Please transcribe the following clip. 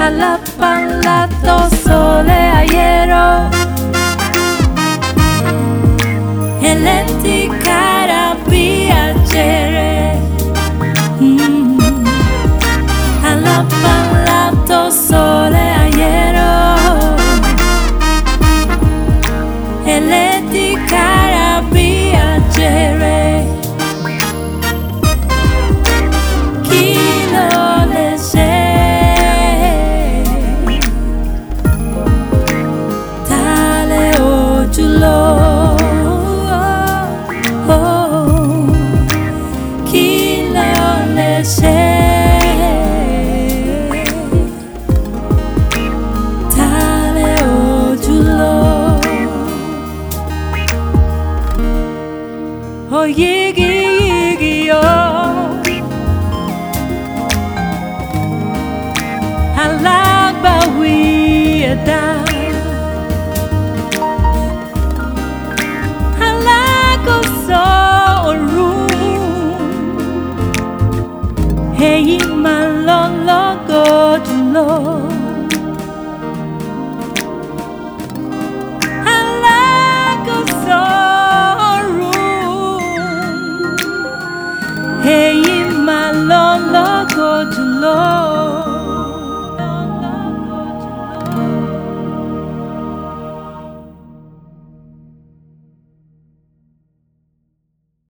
Alla palato sole aero 얘기 my long, long ago to love. I like a sorrow. Hey, my long, long ago to love.